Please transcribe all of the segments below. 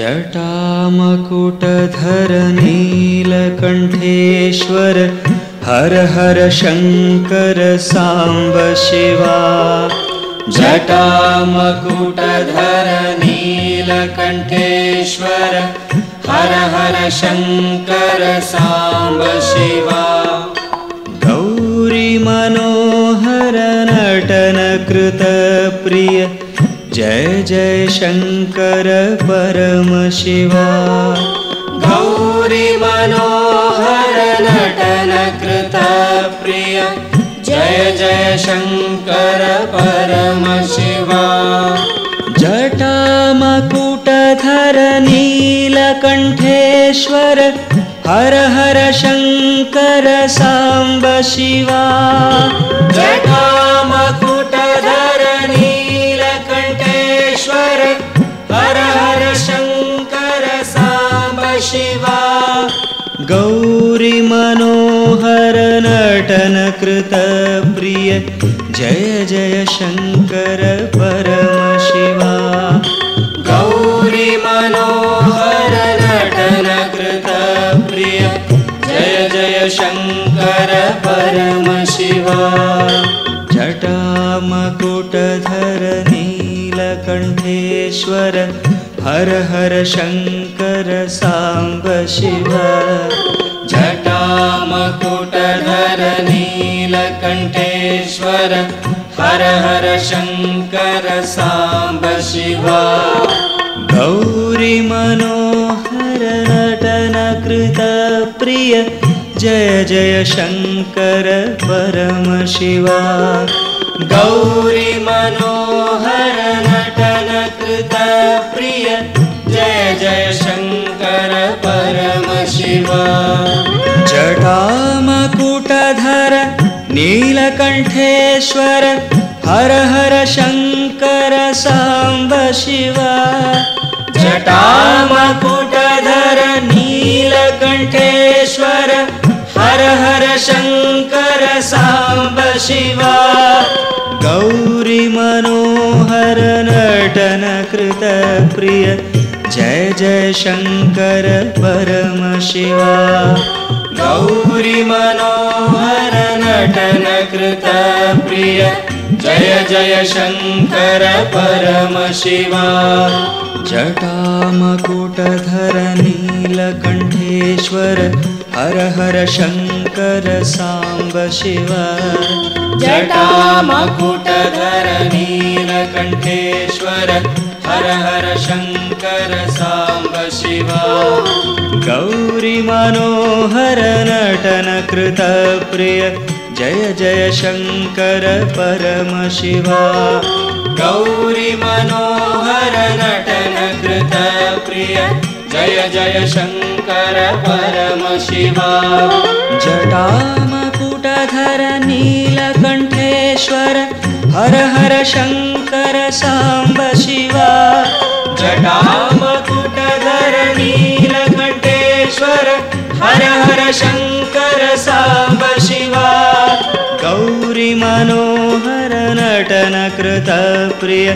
जटामकुटधर नीलकण्ठेश्वर हर हर शङ्कर साम्ब शिवा जटामकुटधर नीलकण्ठेश्वर हर हर शङ्कर साम्ब शिवा गौरी मनोहर नटन कृत प्रिय जय शङ्कर परम शिवा गौरी मनोहर नटन कृत प्रिय। जय जय शङ्कर परम शिवा जटामकुटधर नीलकण्ठेश्वर हर हर शङ्कर साम्ब शिवा। जटामकुटधर गौरी मनोहर नटन कृत प्रिय। जय जय शङ्कर परम शिवा गौरी मनोहर नटन कृत प्रिय। जय जय शङ्कर परम शिवा जटामकुटधर नीलकण्ठेश्वर हर हर शङ्कर साम्ब शिवा। जटामकुटधर नीलकण्ठेश्वर हर हर शङ्कर साम्ब शिवा। गौरी मनोहर नटन कृत प्रिय। जय जय शङ्कर परम शिवा। गौरी मनोहर जटामकुटधर नीलकण्ठेश्वर हर हर शङ्कर साम्ब शिवा। जटामकुटधर नटन कृत प्रिय जय जय शङ्कर परम शिवा गौरी मनोहर नटन कृत प्रिय जय जय शङ्कर परम शिवा जटामकुटधर नीलकण्ठेश्वर हर हर शङ्कर साम्ब शिवा जटामकुटधर नीलकण्ठेश्वर हर हर शङ्कर साम्ब शिवा। गौरी मनोहर नटन कृत प्रिय। जय जय शङ्कर परम शिवा। गौरी मनोहर नटन कृत प्रिय। जय जय शङ्कर परम शिवा। जटामकुटधर नीलकण्ठेश्वर हर हर शङ्कर साम्ब शिवा नीलकण्ठेश्वर हर हर शङ्कर साम्ब शिवा। गौरी मनोहर नटन कृत प्रिय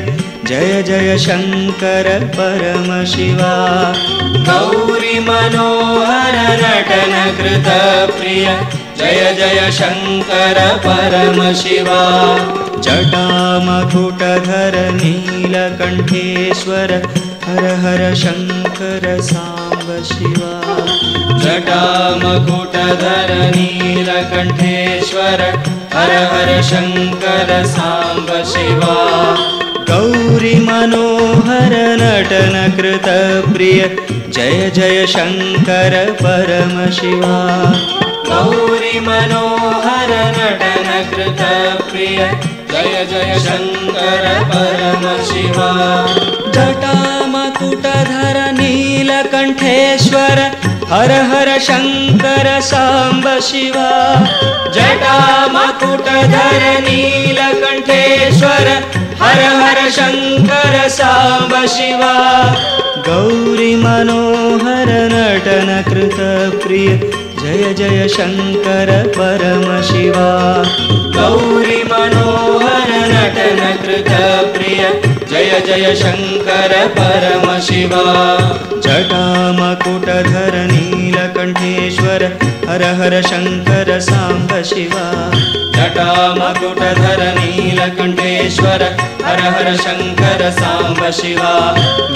जय जय शङ्कर परम शिवा गौरी मनोहर नटन कृत प्रिय। जय जय शङ्कर परम शिवा जटामकुटधर नीलकण्ठेश्वर हर हर शङ्कर साम्ब शिवा। जटामकुटधर नीलकण्ठेश्वर हर हर शङ्कर साम्ब शिवा गौरी मनोहर नटन कृत प्रिय। जय जय शङ्कर परम शिवा। गौरी नटन कृत प्रिय। जय जय शङ्कर परम शिवा। जटामकुटधर नीलकण्ठेश्वर हर हर शङ्कर साम्ब शिवा। जटामकुटधर नीलकण्ठेश्वर हर हर शङ्कर साम्ब शिवा। गौरी मनोहर नटन कृत प्रिय। जय जय शङ्कर परमशिवा गौरि मनोहर नटन कृत प्रिय। जय जय शङ्कर परमशिवा जटामकुटधर नीलकण्ठेश्वर हर हर शङ्कर साम्ब शिवा। जटामकुटधर नीलकण्ठेश्वर हर हर शङ्कर साम्ब शिवा।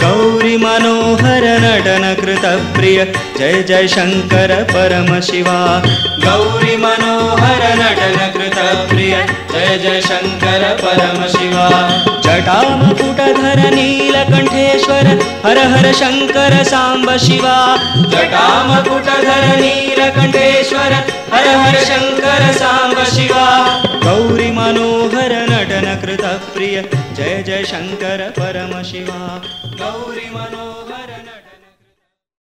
गौरि मनोहर नटन कृत प्रिय जय जय शङ्कर परमशिवा गौरि मनोहर नटन कृत प्रिय जय जय शङ्कर परमशिवा जटामकुटधर नीलकण्ठेश्वर हर हर शङ्कर साम्ब शिवा। जटामकुटधर नीलकण्ठेश्वर हर हर शङ्कर साम्ब शिवा नटन कृत प्रिय जय जय शङ्कर परमशिवा। गौरि मनोहर नटन